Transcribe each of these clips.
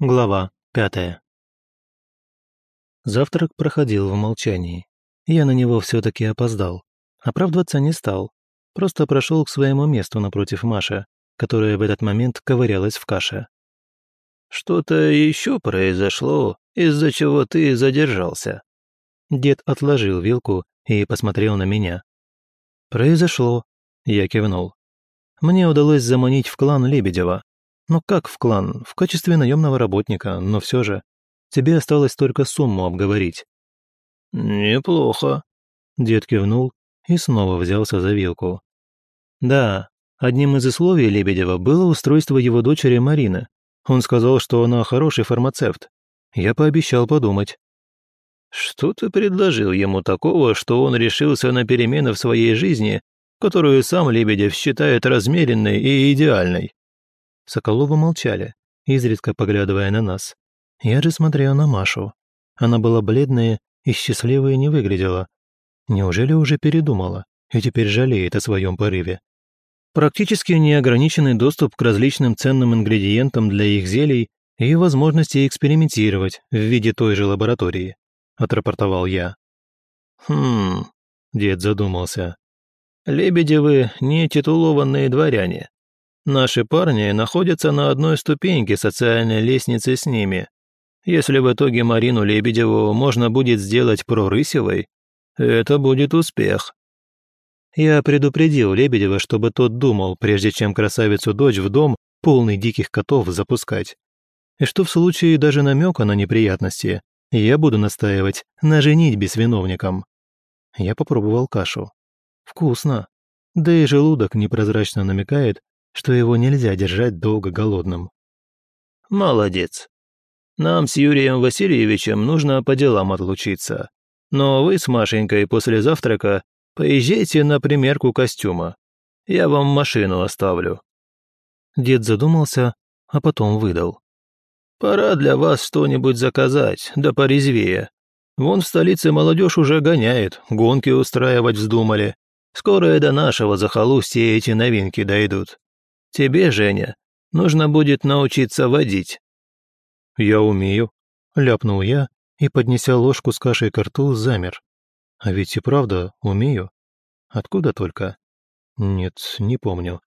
Глава пятая. Завтрак проходил в молчании. Я на него все-таки опоздал. Оправдываться не стал. Просто прошел к своему месту напротив Маши, которая в этот момент ковырялась в каше. «Что-то еще произошло, из-за чего ты задержался?» Дед отложил вилку и посмотрел на меня. «Произошло», — я кивнул. «Мне удалось заманить в клан Лебедева. Ну как в клан? В качестве наемного работника, но все же. Тебе осталось только сумму обговорить». «Неплохо», — дед кивнул и снова взялся за вилку. «Да, одним из условий Лебедева было устройство его дочери Марины. Он сказал, что она хороший фармацевт. Я пообещал подумать». «Что ты предложил ему такого, что он решился на перемены в своей жизни, которую сам Лебедев считает размеренной и идеальной?» Соколовы молчали, изредка поглядывая на нас. Я же смотрел на Машу. Она была бледная и счастливая не выглядела. Неужели уже передумала и теперь жалеет о своем порыве? Практически неограниченный доступ к различным ценным ингредиентам для их зелий и возможности экспериментировать в виде той же лаборатории, отрапортовал я. Хм, дед задумался. Лебедевы не титулованные дворяне. Наши парни находятся на одной ступеньке социальной лестницы с ними. Если в итоге Марину Лебедеву можно будет сделать прорысевой, это будет успех. Я предупредил Лебедева, чтобы тот думал, прежде чем красавицу-дочь в дом, полный диких котов, запускать. И что в случае даже намека на неприятности, я буду настаивать на женитьбе с виновником. Я попробовал кашу. Вкусно. Да и желудок непрозрачно намекает, что его нельзя держать долго голодным. «Молодец. Нам с Юрием Васильевичем нужно по делам отлучиться. Но вы с Машенькой после завтрака поезжайте на примерку костюма. Я вам машину оставлю». Дед задумался, а потом выдал. «Пора для вас что-нибудь заказать, да порезвее. Вон в столице молодежь уже гоняет, гонки устраивать вздумали. Скоро и до нашего захолустья эти новинки дойдут. Тебе, Женя, нужно будет научиться водить». «Я умею», — ляпнул я и, поднеся ложку с кашей к рту, замер. «А ведь и правда умею. Откуда только?» «Нет, не помню.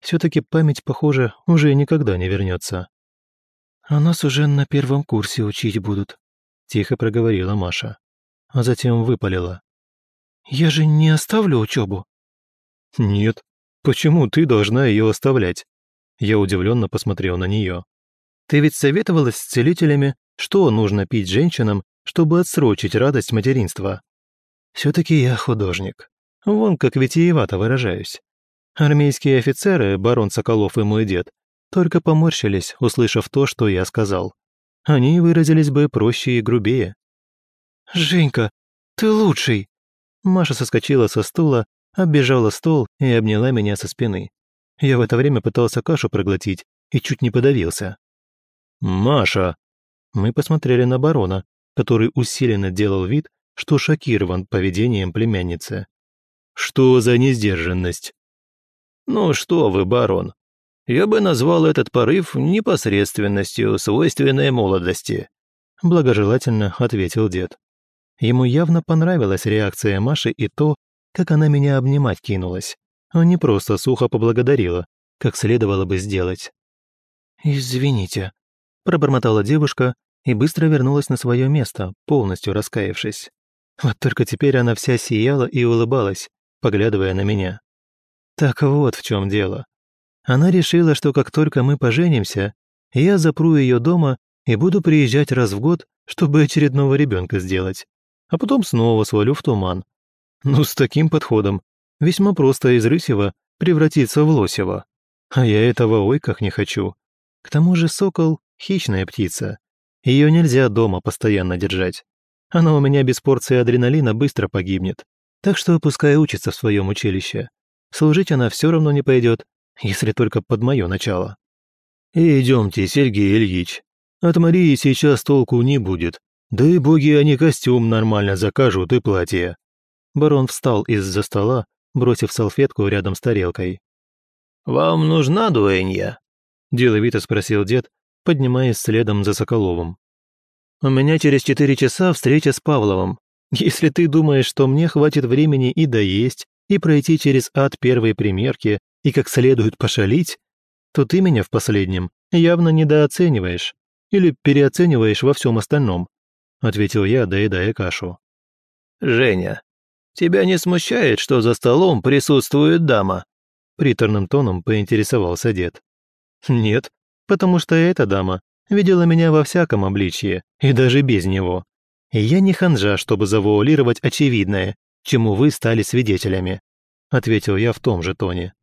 Все-таки память, похоже, уже никогда не вернется. «А нас уже на первом курсе учить будут», — тихо проговорила Маша. А затем выпалила. «Я же не оставлю учебу?» «Нет, Почему ты должна ее оставлять?» Я удивленно посмотрел на нее. «Ты ведь советовалась с целителями, что нужно пить женщинам, чтобы отсрочить радость материнства?» «Все-таки я художник. Вон как витиевато выражаюсь. Армейские офицеры, барон Соколов и мой дед, только поморщились, услышав то, что я сказал. Они выразились бы проще и грубее. «Женька, ты лучший!» Маша соскочила со стула оббежала стол и обняла меня со спины. Я в это время пытался кашу проглотить и чуть не подавился. «Маша!» Мы посмотрели на барона, который усиленно делал вид, что шокирован поведением племянницы. «Что за несдержанность?» «Ну что вы, барон, я бы назвал этот порыв непосредственностью, свойственной молодости», благожелательно ответил дед. Ему явно понравилась реакция Маши и то, как она меня обнимать кинулась, а не просто сухо поблагодарила, как следовало бы сделать. «Извините», – пробормотала девушка и быстро вернулась на свое место, полностью раскаявшись. Вот только теперь она вся сияла и улыбалась, поглядывая на меня. Так вот в чем дело. Она решила, что как только мы поженимся, я запру ее дома и буду приезжать раз в год, чтобы очередного ребенка сделать, а потом снова свалю в туман, ну, с таким подходом весьма просто из Рысева превратиться в Лосева. А я этого ой как не хочу. К тому же сокол — хищная птица. Ее нельзя дома постоянно держать. Она у меня без порции адреналина быстро погибнет. Так что пускай учится в своем училище. Служить она все равно не пойдет, если только под мое начало. идемте, Сергей Ильич. От Марии сейчас толку не будет. Да и боги они костюм нормально закажут и платье. Барон встал из-за стола, бросив салфетку рядом с тарелкой. «Вам нужна дуэнья?» – деловито спросил дед, поднимаясь следом за Соколовым. «У меня через четыре часа встреча с Павловым. Если ты думаешь, что мне хватит времени и доесть, и пройти через ад первой примерки, и как следует пошалить, то ты меня в последнем явно недооцениваешь или переоцениваешь во всем остальном», ответил я, доедая кашу. «Женя, тебя не смущает, что за столом присутствует дама?» приторным тоном поинтересовался дед. «Нет, потому что эта дама видела меня во всяком обличье, и даже без него. Я не ханжа, чтобы завуалировать очевидное, чему вы стали свидетелями», ответил я в том же тоне.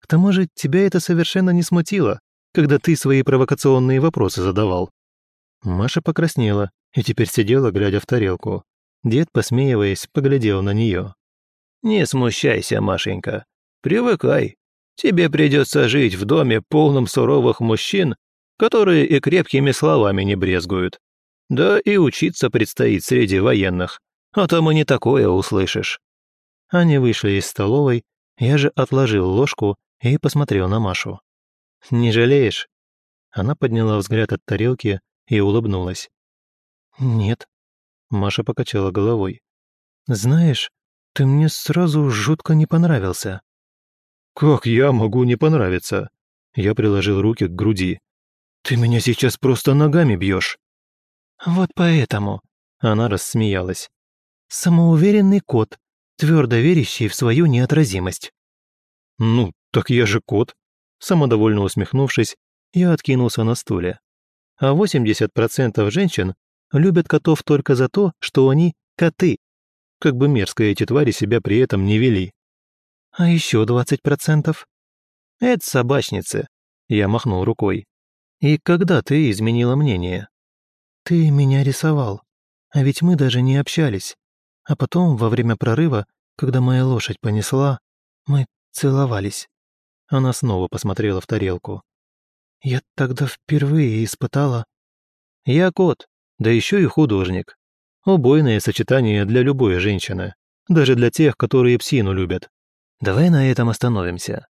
«К тому же тебя это совершенно не смутило, когда ты свои провокационные вопросы задавал». Маша покраснела и теперь сидела, глядя в тарелку. Дед, посмеиваясь, поглядел на нее. «Не смущайся, Машенька. Привыкай. Тебе придется жить в доме, полном суровых мужчин, которые и крепкими словами не брезгуют. Да и учиться предстоит среди военных, а там и не такое услышишь». Они вышли из столовой, я же отложил ложку и посмотрел на Машу. «Не жалеешь?» Она подняла взгляд от тарелки и улыбнулась. «Нет», — Маша покачала головой. «Знаешь, ты мне сразу жутко не понравился». «Как я могу не понравиться?» Я приложил руки к груди. «Ты меня сейчас просто ногами бьешь». «Вот поэтому», — она рассмеялась. «Самоуверенный кот, твердо верящий в свою неотразимость». «Ну, так я же кот», — самодовольно усмехнувшись, я откинулся на стуле. «А 80% женщин любят котов только за то, что они коты. Как бы мерзко эти твари себя при этом не вели. А еще двадцать процентов? Это собачницы. Я махнул рукой. И когда ты изменила мнение? Ты меня рисовал. А ведь мы даже не общались. А потом, во время прорыва, когда моя лошадь понесла, мы целовались. Она снова посмотрела в тарелку. Я тогда впервые испытала... Я кот, да еще и художник. Убойное сочетание для любой женщины, даже для тех, которые псину любят. Давай на этом остановимся.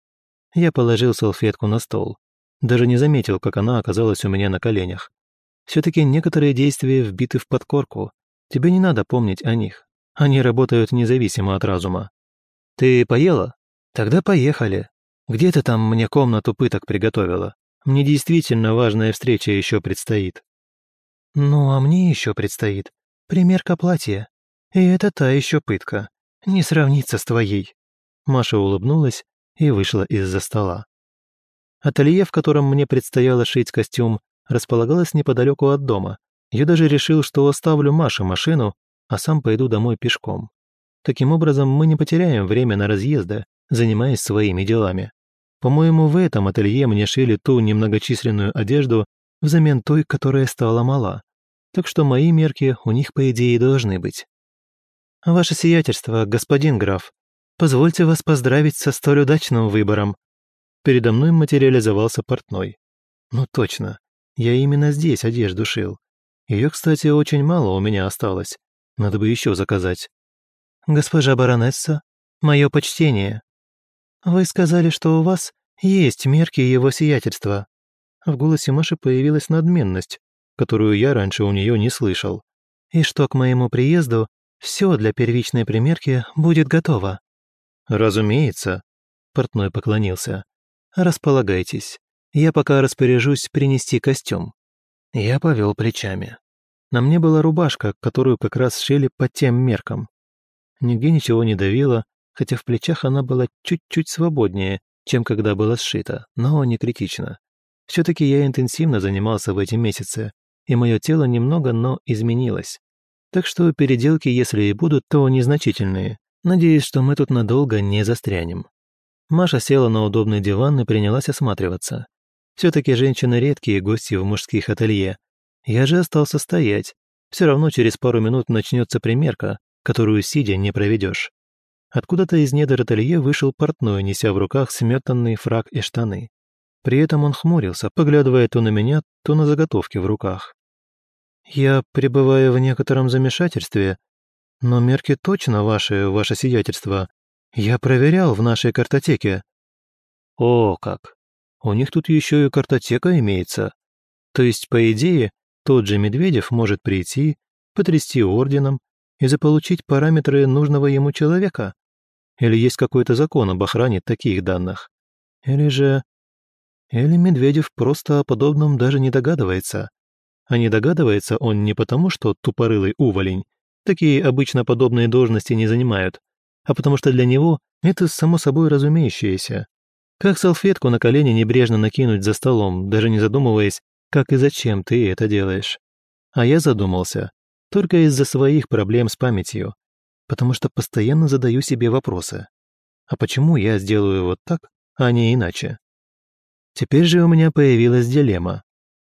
Я положил салфетку на стол. Даже не заметил, как она оказалась у меня на коленях. Все-таки некоторые действия вбиты в подкорку. Тебе не надо помнить о них. Они работают независимо от разума. Ты поела? Тогда поехали. Где ты там мне комнату пыток приготовила? Мне действительно важная встреча еще предстоит. Ну, а мне еще предстоит примерка платья. И это та еще пытка. Не сравнится с твоей. Маша улыбнулась и вышла из-за стола. Ателье, в котором мне предстояло шить костюм, располагалось неподалеку от дома. Я даже решил, что оставлю Маше машину, а сам пойду домой пешком. Таким образом, мы не потеряем время на разъезды, занимаясь своими делами. По-моему, в этом ателье мне шили ту немногочисленную одежду взамен той, которая стала мала. Так что мои мерки у них, по идее, должны быть. «Ваше сиятельство, господин граф, Позвольте вас поздравить со столь удачным выбором». Передо мной материализовался портной. Ну точно, я именно здесь одежду шил. Ее, кстати, очень мало у меня осталось. Надо бы еще заказать. «Госпожа баронесса, мое почтение. Вы сказали, что у вас есть мерки его сиятельства». В голосе Маши появилась надменность, которую я раньше у нее не слышал. «И что к моему приезду все для первичной примерки будет готово». «Разумеется», — портной поклонился. «Располагайтесь. Я пока распоряжусь принести костюм». Я повел плечами. На мне была рубашка, которую как раз шили по тем меркам. Нигде ничего не давило, хотя в плечах она была чуть-чуть свободнее, чем когда была сшита, но не критично. Все-таки я интенсивно занимался в эти месяцы, и мое тело немного, но изменилось. Так что переделки, если и будут, то незначительные. Надеюсь, что мы тут надолго не застрянем. Маша села на удобный диван и принялась осматриваться. Все-таки женщины редкие гости в мужских ателье. Я же остался стоять. Все равно через пару минут начнется примерка, которую сидя не проведешь. Откуда-то из недр ателье вышел портной, неся в руках сметанный фраг и штаны. При этом он хмурился, поглядывая то на меня, то на заготовки в руках. «Я пребываю в некотором замешательстве», но мерки точно ваши, ваше сиятельство. Я проверял в нашей картотеке». «О, как! У них тут еще и картотека имеется. То есть, по идее, тот же Медведев может прийти, потрясти орденом и заполучить параметры нужного ему человека? Или есть какой-то закон об охране таких данных? Или же... Или Медведев просто о подобном даже не догадывается? А не догадывается он не потому, что тупорылый уволень, такие обычно подобные должности не занимают, а потому что для него это само собой разумеющееся. Как салфетку на колени небрежно накинуть за столом, даже не задумываясь, как и зачем ты это делаешь. А я задумался только из-за своих проблем с памятью, потому что постоянно задаю себе вопросы. А почему я сделаю вот так, а не иначе? Теперь же у меня появилась дилемма.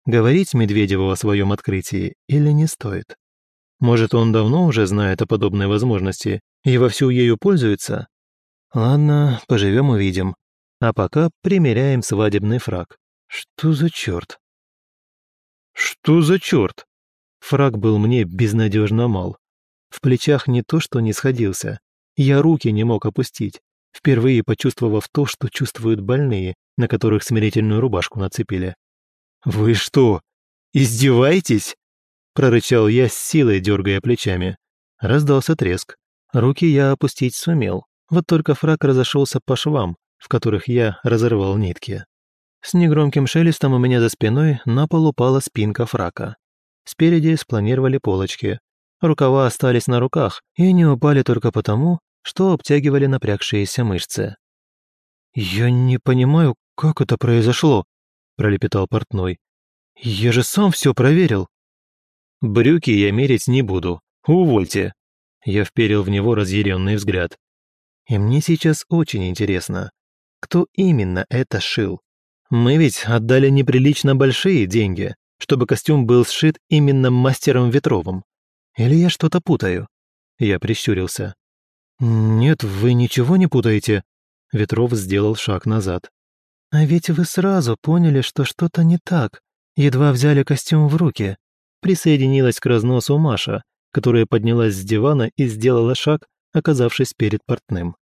Говорить Медведеву о своем открытии или не стоит? Может, он давно уже знает о подобной возможности и вовсю ею пользуется? Ладно, поживем увидим. А пока примеряем свадебный фраг. Что за черт? Что за черт? Фраг был мне безнадежно мал. В плечах не то, что не сходился. Я руки не мог опустить, впервые почувствовав то, что чувствуют больные, на которых смирительную рубашку нацепили. «Вы что, издеваетесь?» прорычал я с силой, дергая плечами. Раздался треск. Руки я опустить сумел, вот только фраг разошелся по швам, в которых я разорвал нитки. С негромким шелестом у меня за спиной на пол упала спинка фрака. Спереди спланировали полочки. Рукава остались на руках и не упали только потому, что обтягивали напрягшиеся мышцы. «Я не понимаю, как это произошло», – пролепетал портной. «Я же сам все проверил». «Брюки я мерить не буду. Увольте». Я вперил в него разъяренный взгляд. И мне сейчас очень интересно, кто именно это шил. Мы ведь отдали неприлично большие деньги, чтобы костюм был сшит именно мастером Ветровым. Или я что-то путаю? Я прищурился. «Нет, вы ничего не путаете». Ветров сделал шаг назад. «А ведь вы сразу поняли, что что-то не так. Едва взяли костюм в руки присоединилась к разносу Маша, которая поднялась с дивана и сделала шаг, оказавшись перед портным.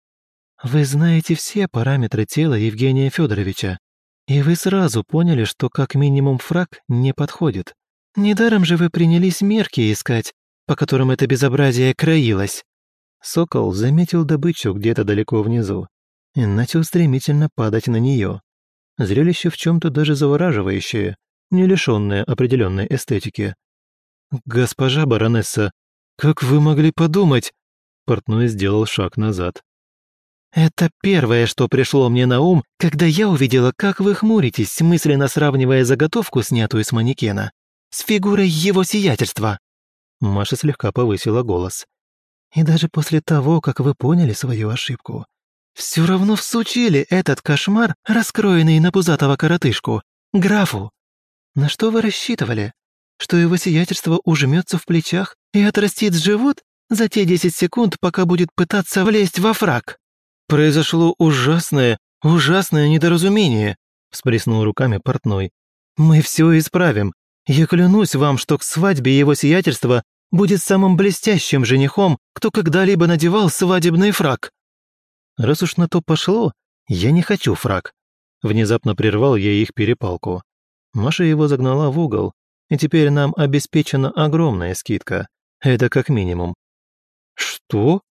«Вы знаете все параметры тела Евгения Федоровича, и вы сразу поняли, что как минимум фраг не подходит. Недаром же вы принялись мерки искать, по которым это безобразие краилось». Сокол заметил добычу где-то далеко внизу и начал стремительно падать на нее. Зрелище в чем-то даже завораживающее, не лишенное определенной эстетики. «Госпожа баронесса, как вы могли подумать?» Портной сделал шаг назад. «Это первое, что пришло мне на ум, когда я увидела, как вы хмуритесь, мысленно сравнивая заготовку, снятую с манекена, с фигурой его сиятельства». Маша слегка повысила голос. «И даже после того, как вы поняли свою ошибку, все равно всучили этот кошмар, раскроенный на пузатого коротышку, графу. На что вы рассчитывали? что его сиятельство ужмется в плечах и отрастит живот за те десять секунд, пока будет пытаться влезть во фраг. Произошло ужасное, ужасное недоразумение, всплеснул руками портной. Мы все исправим. Я клянусь вам, что к свадьбе его сиятельства будет самым блестящим женихом, кто когда-либо надевал свадебный фраг. Раз уж на то пошло, я не хочу фраг. Внезапно прервал я их перепалку. Маша его загнала в угол, и теперь нам обеспечена огромная скидка. Это как минимум». «Что?»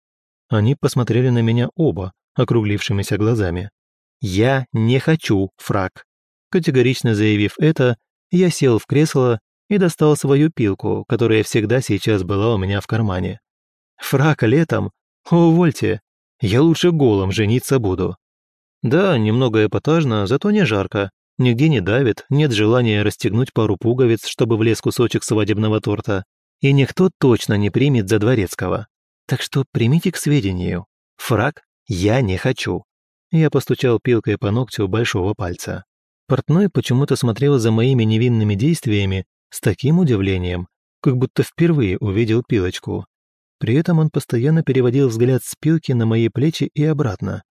Они посмотрели на меня оба, округлившимися глазами. «Я не хочу фраг». Категорично заявив это, я сел в кресло и достал свою пилку, которая всегда сейчас была у меня в кармане. Фрак летом? Увольте. Я лучше голым жениться буду. Да, немного эпатажно, зато не жарко. Нигде не давит, нет желания расстегнуть пару пуговиц, чтобы влез кусочек свадебного торта. И никто точно не примет за дворецкого. Так что примите к сведению. Фраг я не хочу. Я постучал пилкой по ногтю большого пальца. Портной почему-то смотрел за моими невинными действиями с таким удивлением, как будто впервые увидел пилочку. При этом он постоянно переводил взгляд с пилки на мои плечи и обратно.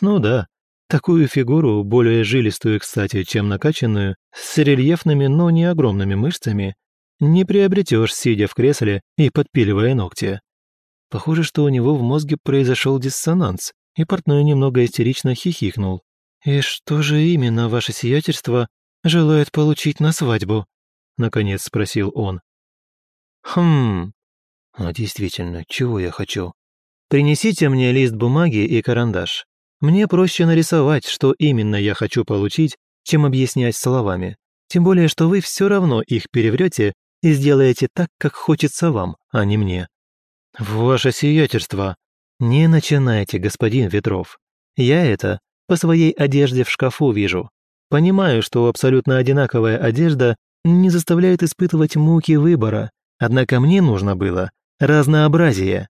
Ну да, Такую фигуру, более жилистую, кстати, чем накачанную, с рельефными, но не огромными мышцами, не приобретешь, сидя в кресле и подпиливая ногти. Похоже, что у него в мозге произошел диссонанс, и портной немного истерично хихикнул. «И что же именно ваше сиятельство желает получить на свадьбу?» — наконец спросил он. «Хм... А действительно, чего я хочу? Принесите мне лист бумаги и карандаш. Мне проще нарисовать, что именно я хочу получить, чем объяснять словами. Тем более, что вы все равно их переврете и сделаете так, как хочется вам, а не мне». «Ваше сиятельство!» «Не начинайте, господин Ветров. Я это по своей одежде в шкафу вижу. Понимаю, что абсолютно одинаковая одежда не заставляет испытывать муки выбора, однако мне нужно было разнообразие.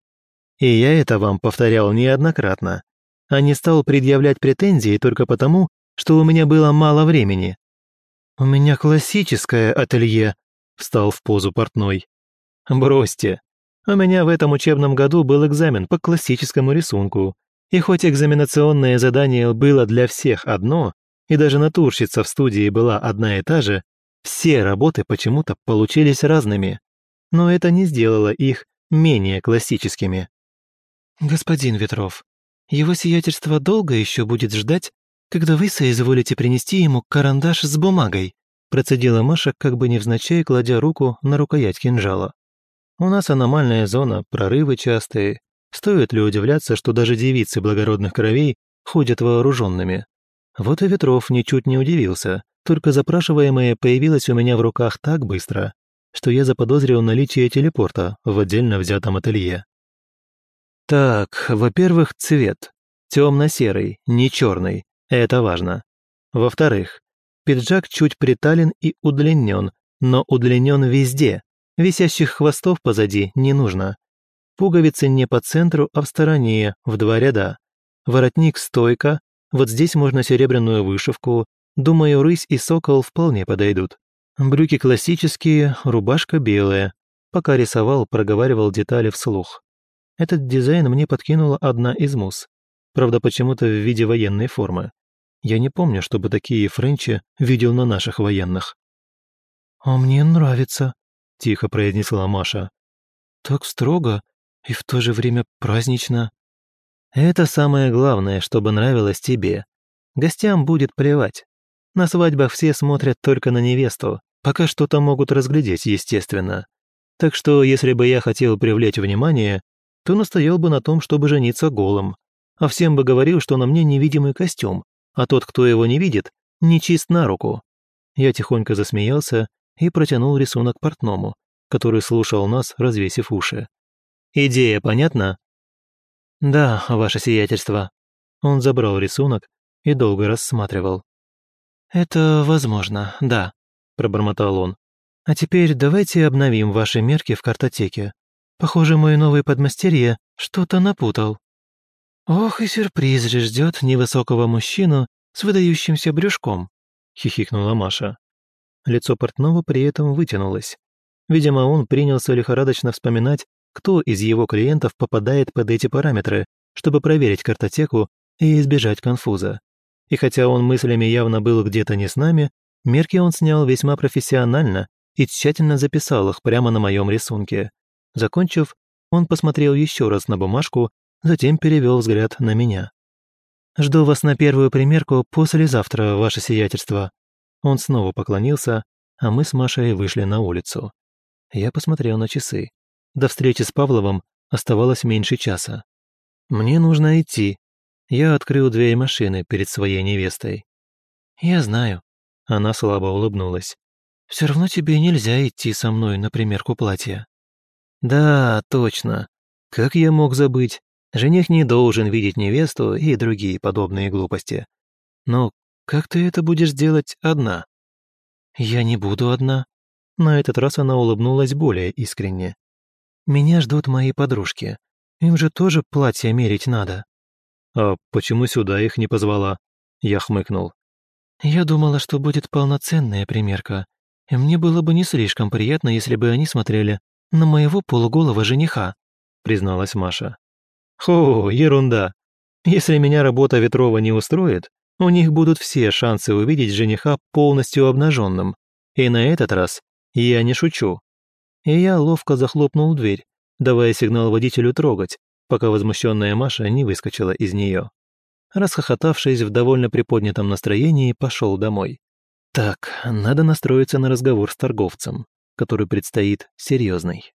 И я это вам повторял неоднократно, а не стал предъявлять претензии только потому, что у меня было мало времени. «У меня классическое ателье», — встал в позу портной. «Бросьте. У меня в этом учебном году был экзамен по классическому рисунку, и хоть экзаменационное задание было для всех одно, и даже натурщица в студии была одна и та же, все работы почему-то получились разными. Но это не сделало их менее классическими. «Господин Ветров, его сиятельство долго еще будет ждать, когда вы соизволите принести ему карандаш с бумагой», процедила Маша, как бы невзначай, кладя руку на рукоять кинжала. «У нас аномальная зона, прорывы частые. Стоит ли удивляться, что даже девицы благородных кровей ходят вооруженными? Вот и Ветров ничуть не удивился, только запрашиваемое появилось у меня в руках так быстро, что я заподозрил наличие телепорта в отдельно взятом ателье. Так, во-первых, цвет. Темно-серый, не черный. Это важно. Во-вторых, пиджак чуть притален и удлинен, но удлинен везде. Висящих хвостов позади не нужно. Пуговицы не по центру, а в стороне, в два ряда. Воротник стойка, вот здесь можно серебряную вышивку. Думаю, рысь и сокол вполне подойдут. Брюки классические, рубашка белая. Пока рисовал, проговаривал детали вслух. Этот дизайн мне подкинула одна из мус. Правда, почему-то в виде военной формы. Я не помню, чтобы такие френчи видел на наших военных. «А мне нравится», — тихо произнесла Маша. «Так строго и в то же время празднично». «Это самое главное, чтобы нравилось тебе. Гостям будет плевать. На свадьбах все смотрят только на невесту, пока что-то могут разглядеть, естественно. Так что, если бы я хотел привлечь внимание, то настоял бы на том, чтобы жениться голым. А всем бы говорил, что на мне невидимый костюм, а тот, кто его не видит, не чист на руку. Я тихонько засмеялся и протянул рисунок портному, который слушал нас, развесив уши. «Идея понятна?» «Да, ваше сиятельство». Он забрал рисунок и долго рассматривал. «Это возможно, да», – пробормотал он. «А теперь давайте обновим ваши мерки в картотеке. Похоже, мой новый подмастерье что-то напутал. Ох, и сюрприз же ждет невысокого мужчину с выдающимся брюшком, хихикнула Маша. Лицо портного при этом вытянулось. Видимо, он принялся лихорадочно вспоминать, кто из его клиентов попадает под эти параметры, чтобы проверить картотеку и избежать конфуза. И хотя он мыслями явно был где-то не с нами, мерки он снял весьма профессионально и тщательно записал их прямо на моем рисунке. Закончив, он посмотрел еще раз на бумажку, затем перевел взгляд на меня. «Жду вас на первую примерку послезавтра, ваше сиятельство». Он снова поклонился, а мы с Машей вышли на улицу. Я посмотрел на часы. До встречи с Павловым оставалось меньше часа. «Мне нужно идти». Я открыл дверь машины перед своей невестой. «Я знаю». Она слабо улыбнулась. «Все равно тебе нельзя идти со мной на примерку платья». Да, точно. Как я мог забыть? Жених не должен видеть невесту и другие подобные глупости. Но как ты это будешь делать одна? Я не буду одна. На этот раз она улыбнулась более искренне. Меня ждут мои подружки. Им же тоже платье мерить надо. А почему сюда их не позвала? Я хмыкнул. Я думала, что будет полноценная примерка, и мне было бы не слишком приятно, если бы они смотрели на моего полуголого жениха», — призналась Маша. «Хо, ерунда. Если меня работа Ветрова не устроит, у них будут все шансы увидеть жениха полностью обнаженным. И на этот раз я не шучу». И я ловко захлопнул дверь, давая сигнал водителю трогать, пока возмущенная Маша не выскочила из нее. Расхохотавшись в довольно приподнятом настроении, пошел домой. Так, надо настроиться на разговор с торговцем, который предстоит серьезный.